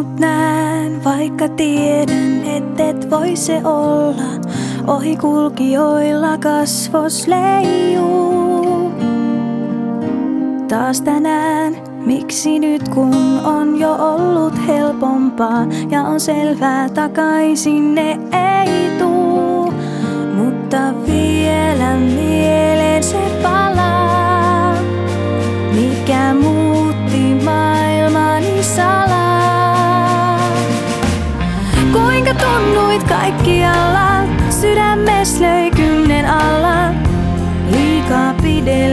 sinut näen, vaikka tiedän, et et voi se olla. Ohikulkijoilla kasvos leijuu. Taas tänään, miksi nyt kun on jo ollut helpompaa ja on selvää takaisin ne ei tuu. Mutta vielä niin. Kuinka tunnuit kaikkialla, sydämes löi kynnen alla, liikaa pidellä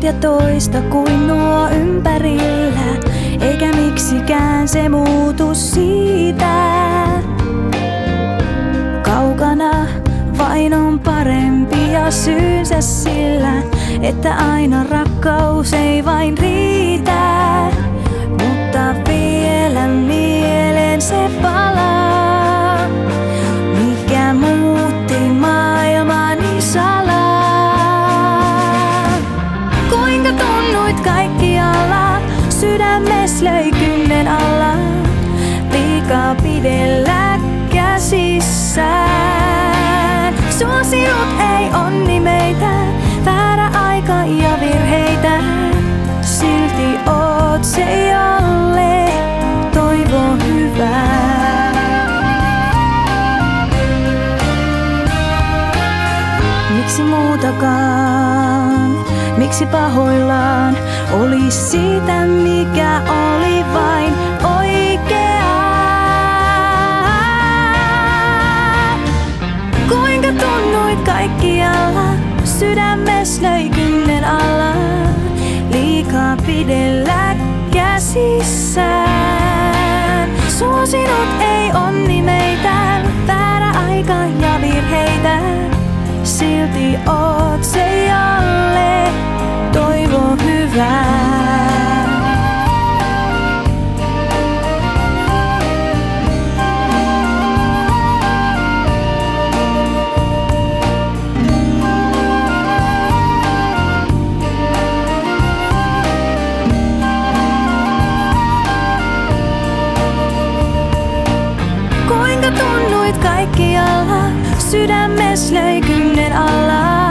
oot ja toista kuin nuo ympärillä, eikä miksikään se muutu siitä. Kaukana vain on parempi ja syynsä sillä, että aina rakkaus ei vain riitä. Mutta vielä mieleen se palaa, pidellä käsissään. Sua sinut ei onni meitä, väärä aika ja virheitä, silti oot se jalle, toivo hyvää. Miksi muutakaan, miksi pahoillaan, oli siitä mikä pidellä käsissään. Sua sinut ei onni meitä, väärä aika ja virheitä, silti oot se jalle, toivo hyvää. Tunnuit kaikkialla, sydämes löi kynnen alla,